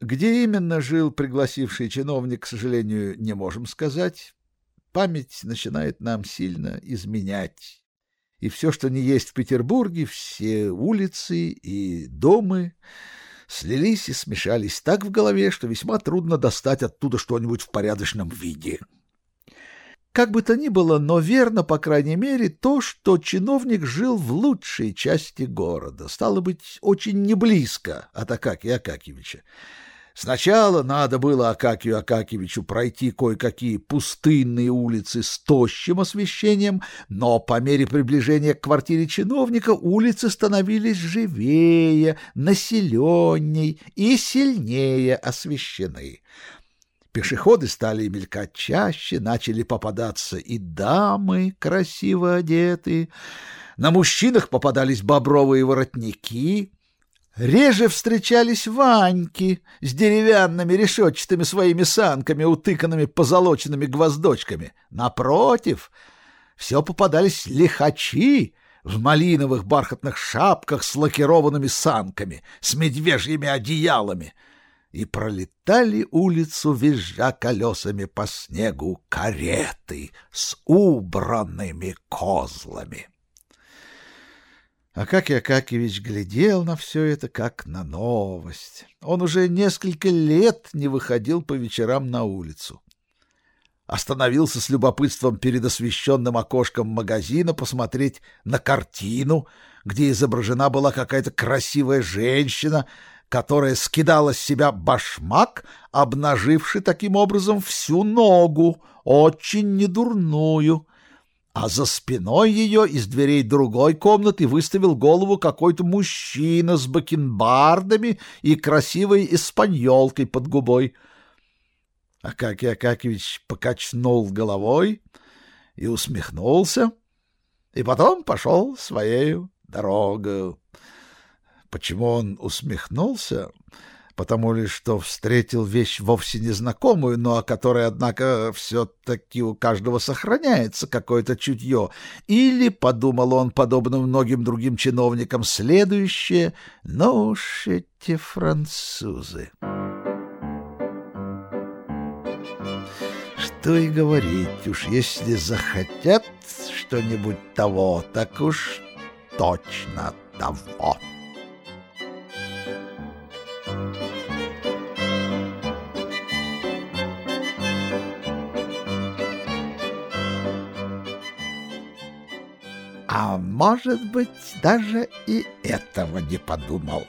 Где именно жил пригласивший чиновник, к сожалению, не можем сказать. Память начинает нам сильно изменять. И все, что не есть в Петербурге, все улицы и дома слились и смешались так в голове, что весьма трудно достать оттуда что-нибудь в порядочном виде. Как бы то ни было, но верно, по крайней мере, то, что чиновник жил в лучшей части города, стало быть, очень неблизко от Акакия Акакевича. Сначала надо было Акакию Акакевичу пройти кое-какие пустынные улицы с тощим освещением, но по мере приближения к квартире чиновника улицы становились живее, населенней и сильнее освещены. Пешеходы стали мелькать чаще, начали попадаться и дамы, красиво одетые. На мужчинах попадались бобровые воротники, Реже встречались ваньки с деревянными решетчатыми своими санками, утыканными позолоченными гвоздочками. Напротив, все попадались лихачи в малиновых бархатных шапках с лакированными санками, с медвежьими одеялами, и пролетали улицу, визжа колесами по снегу, кареты с убранными козлами. Акакий Акакевич глядел на все это как на новость. Он уже несколько лет не выходил по вечерам на улицу. Остановился с любопытством перед освещенным окошком магазина посмотреть на картину, где изображена была какая-то красивая женщина, которая скидала с себя башмак, обнаживший таким образом всю ногу, очень недурную — а за спиной ее из дверей другой комнаты выставил голову какой-то мужчина с бакенбардами и красивой испаньолкой под губой. Акакий Акакевич покачнул головой и усмехнулся, и потом пошел своей дорогой. Почему он усмехнулся? Потому ли что встретил вещь вовсе незнакомую, но о которой, однако, все-таки у каждого сохраняется какое-то чутье, или, подумал он, подобно многим другим чиновникам, следующее, но уж эти французы... Что и говорить, уж если захотят что-нибудь того, так уж точно того. А может быть, даже и этого не подумал.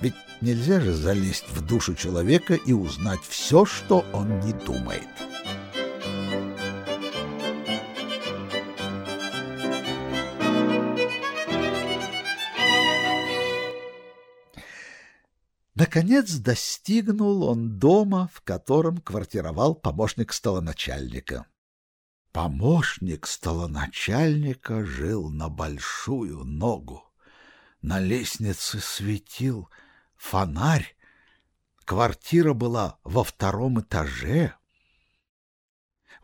Ведь нельзя же залезть в душу человека и узнать все, что он не думает. Наконец достигнул он дома, в котором квартировал помощник столоначальника. Помощник столоначальника жил на большую ногу. На лестнице светил фонарь. Квартира была во втором этаже.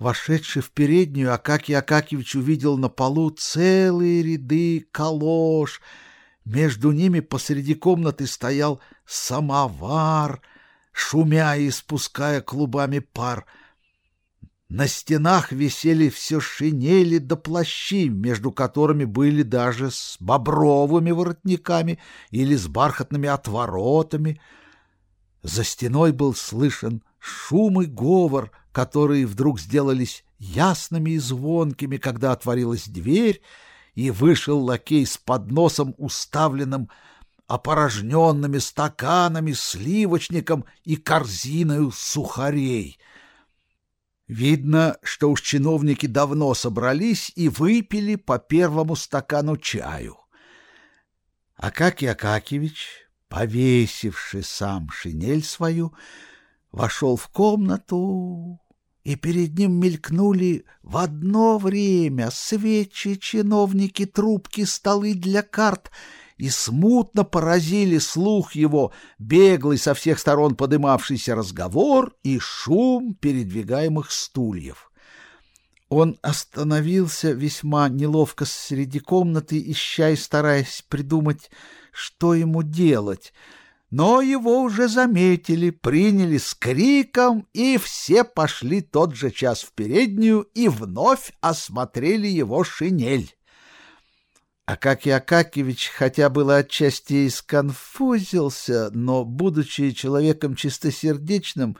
Вошедший в переднюю, Акакий Акакевич увидел на полу целые ряды колош. Между ними посреди комнаты стоял самовар, шумя и испуская клубами пар — на стенах висели все шинели да плащи, между которыми были даже с бобровыми воротниками или с бархатными отворотами. За стеной был слышен шум и говор, которые вдруг сделались ясными и звонкими, когда отворилась дверь, и вышел лакей с подносом, уставленным опорожненными стаканами, сливочником и корзиною сухарей — Видно, что уж чиновники давно собрались и выпили по первому стакану чаю. Акакий Акакевич, повесивший сам шинель свою, вошел в комнату, и перед ним мелькнули в одно время свечи, чиновники, трубки, столы для карт — и смутно поразили слух его беглый со всех сторон подымавшийся разговор и шум передвигаемых стульев. Он остановился весьма неловко среди комнаты, ища и стараясь придумать, что ему делать. но его уже заметили, приняли с криком, и все пошли тот же час в переднюю и вновь осмотрели его шинель. Акакий Акакевич, хотя было отчасти и сконфузился, но, будучи человеком чистосердечным,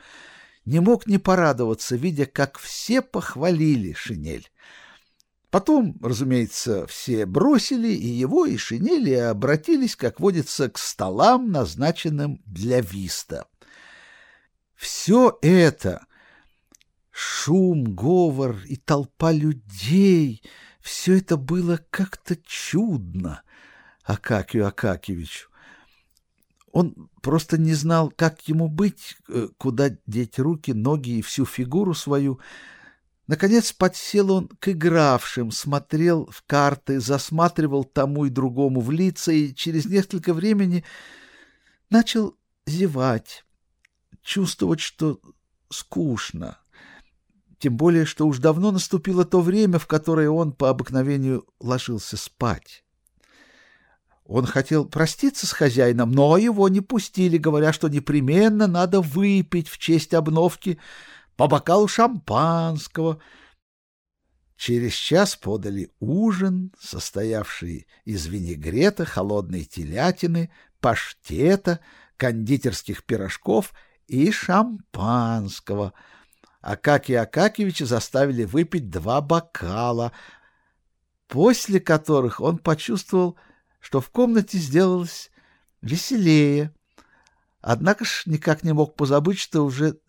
не мог не порадоваться, видя, как все похвалили шинель. Потом, разумеется, все бросили и его, и шинели, и обратились, как водится, к столам, назначенным для виста. Все это — шум, говор и толпа людей — все это было как-то чудно Акакию Акакевичу. Он просто не знал, как ему быть, э, куда деть руки, ноги и всю фигуру свою — Наконец подсел он к игравшим, смотрел в карты, засматривал тому и другому в лица и через несколько времени начал зевать, чувствовать, что скучно. Тем более, что уж давно наступило то время, в которое он по обыкновению ложился спать. Он хотел проститься с хозяином, но его не пустили, говоря, что непременно надо выпить в честь обновки по бокалу шампанского. Через час подали ужин, состоявший из винегрета, холодной телятины, паштета, кондитерских пирожков и шампанского. Акакия Акакевича заставили выпить два бокала, после которых он почувствовал, что в комнате сделалось веселее. Однако ж никак не мог позабыть, что уже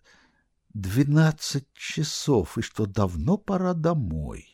Двенадцать часов, и что давно пора домой.